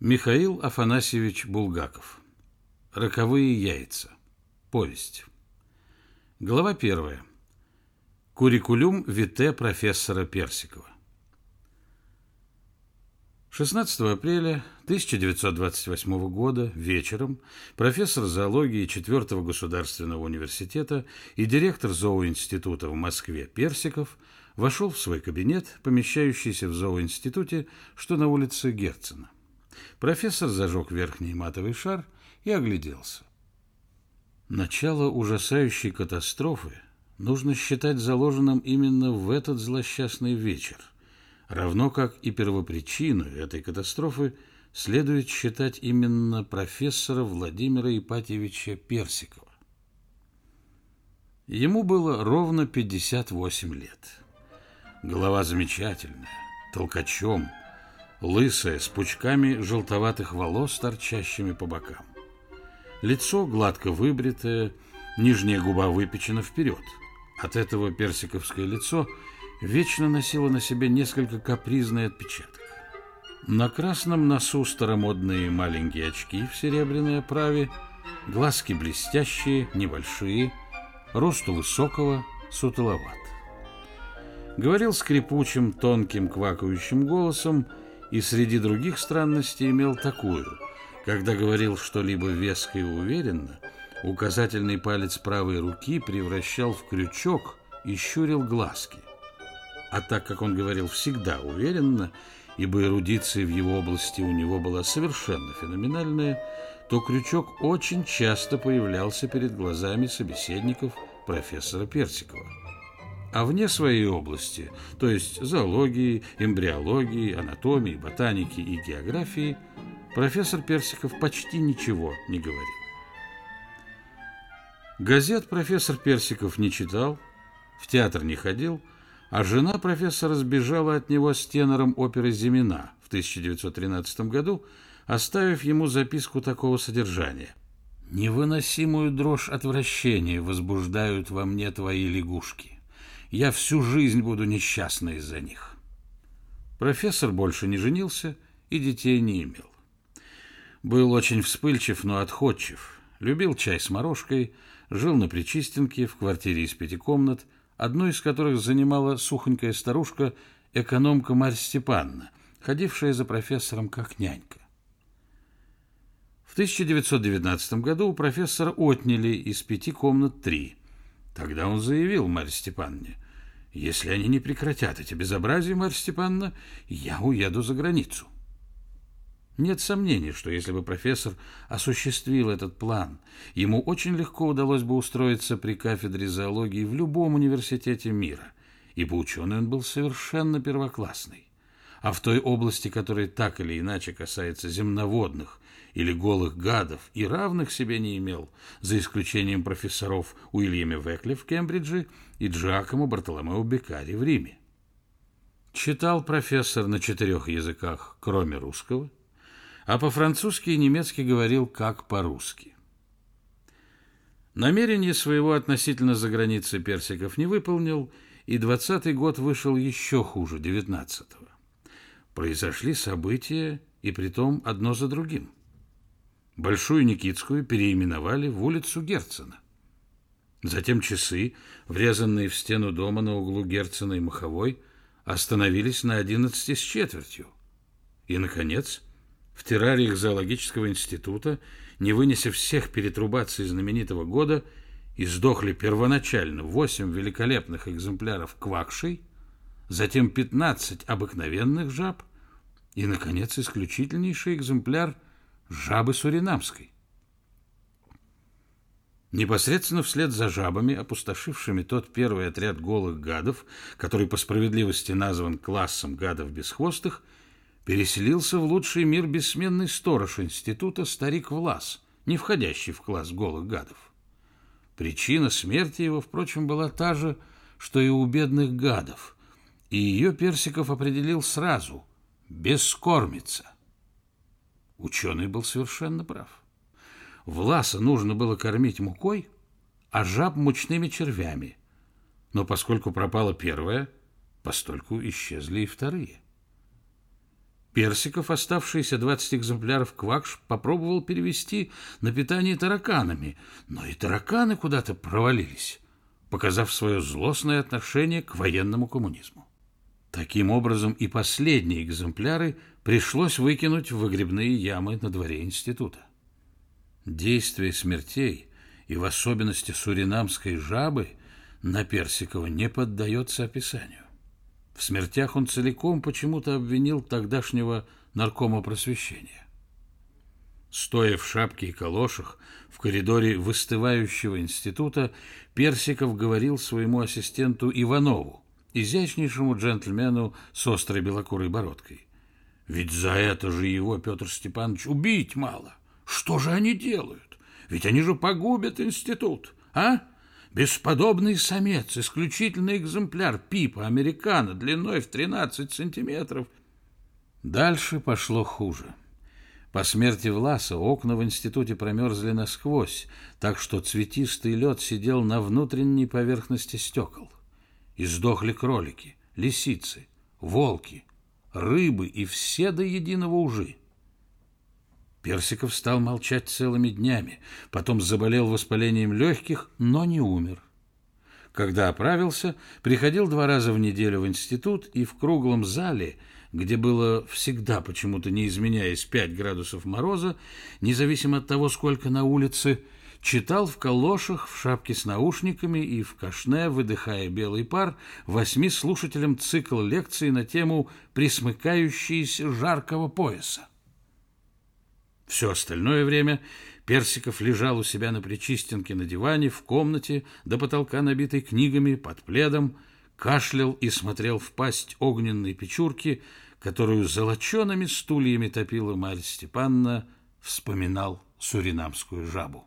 Михаил Афанасьевич Булгаков. Роковые яйца. Повесть. Глава первая. Куррикулум вите профессора Персикова. 16 апреля 1928 года вечером профессор зоологии 4 государственного университета и директор зооинститута в Москве Персиков вошел в свой кабинет, помещающийся в зооинституте, что на улице Герцена. Профессор зажег верхний матовый шар и огляделся. Начало ужасающей катастрофы нужно считать заложенным именно в этот злосчастный вечер, равно как и первопричину этой катастрофы следует считать именно профессора Владимира Ипатьевича Персикова. Ему было ровно 58 лет. Голова замечательная, толкачом – лысая, с пучками желтоватых волос, торчащими по бокам. Лицо гладко выбритое, нижняя губа выпечена вперед. От этого персиковское лицо вечно носило на себе несколько капризный отпечаток. На красном носу старомодные маленькие очки в серебряной оправе, глазки блестящие, небольшие, росту высокого, сутуловат. Говорил скрипучим, тонким, квакающим голосом – и среди других странностей имел такую. Когда говорил что-либо веско и уверенно, указательный палец правой руки превращал в крючок и щурил глазки. А так как он говорил всегда уверенно, ибо эрудиция в его области у него была совершенно феноменальная, то крючок очень часто появлялся перед глазами собеседников профессора Персикова а вне своей области, то есть зоологии, эмбриологии, анатомии, ботаники и географии, профессор Персиков почти ничего не говорил. Газет профессор Персиков не читал, в театр не ходил, а жена профессора сбежала от него с тенором оперы «Зимина» в 1913 году, оставив ему записку такого содержания. «Невыносимую дрожь отвращения возбуждают во мне твои лягушки я всю жизнь буду несчастна из-за них. Профессор больше не женился и детей не имел. Был очень вспыльчив, но отходчив. Любил чай с морожкой, жил на Причистенке в квартире из пяти комнат, одну из которых занимала сухонькая старушка, экономка Марья Степановна, ходившая за профессором как нянька. В 1919 году у профессора отняли из пяти комнат три – Тогда он заявил Марье Степановне, если они не прекратят эти безобразия, Марья Степановна, я уеду за границу. Нет сомнений, что если бы профессор осуществил этот план, ему очень легко удалось бы устроиться при кафедре зоологии в любом университете мира, ибо ученый он был совершенно первоклассный а в той области, которая так или иначе касается земноводных или голых гадов, и равных себе не имел, за исключением профессоров Уильяма Векли в Кембридже и Джакомо Бартоломео Бекари в Риме. Читал профессор на четырех языках, кроме русского, а по-французски и немецки говорил как по-русски. Намерение своего относительно заграницы Персиков не выполнил, и двадцатый год вышел еще хуже девятнадцатого произошли события, и притом одно за другим. Большую Никитскую переименовали в улицу Герцена. Затем часы, врезанные в стену дома на углу Герцена и Маховой, остановились на одиннадцати с четвертью. И, наконец, в террариях зоологического института, не вынеся всех перетрубаций знаменитого года, издохли первоначально восемь великолепных экземпляров квакшей – затем 15 обыкновенных жаб и, наконец, исключительнейший экземпляр жабы суринамской. Непосредственно вслед за жабами, опустошившими тот первый отряд голых гадов, который по справедливости назван классом гадов бесхвостых, переселился в лучший мир бессменный сторож института старик Влас, не входящий в класс голых гадов. Причина смерти его, впрочем, была та же, что и у бедных гадов – и ее Персиков определил сразу – бескормица. Ученый был совершенно прав. Власа нужно было кормить мукой, а жаб мучными червями. Но поскольку пропала первая, постольку исчезли и вторые. Персиков оставшиеся 20 экземпляров квакш попробовал перевести на питание тараканами, но и тараканы куда-то провалились, показав свое злостное отношение к военному коммунизму. Таким образом, и последние экземпляры пришлось выкинуть в выгребные ямы на дворе института. Действие смертей, и в особенности суринамской жабы, на Персикова не поддается описанию. В смертях он целиком почему-то обвинил тогдашнего наркома просвещения. Стоя в шапке и калошах в коридоре выстывающего института, Персиков говорил своему ассистенту Иванову, изящнейшему джентльмену с острой белокурой бородкой. Ведь за это же его, Петр Степанович, убить мало. Что же они делают? Ведь они же погубят институт, а? Бесподобный самец, исключительный экземпляр пипа американо длиной в 13 сантиметров. Дальше пошло хуже. По смерти Власа окна в институте промерзли насквозь, так что цветистый лед сидел на внутренней поверхности стекол. И сдохли кролики, лисицы, волки, рыбы и все до единого ужи. Персиков стал молчать целыми днями, потом заболел воспалением легких, но не умер. Когда оправился, приходил два раза в неделю в институт и в круглом зале, где было всегда почему-то не изменяясь 5 градусов мороза, независимо от того, сколько на улице, читал в калошах, в шапке с наушниками и в кашне, выдыхая белый пар, восьми слушателям цикл лекций на тему «Присмыкающиеся жаркого пояса». Все остальное время Персиков лежал у себя на Причистенке на диване, в комнате, до потолка набитой книгами, под пледом, кашлял и смотрел в пасть огненной печурки, которую золочеными стульями топила Марья Степановна, вспоминал суринамскую жабу.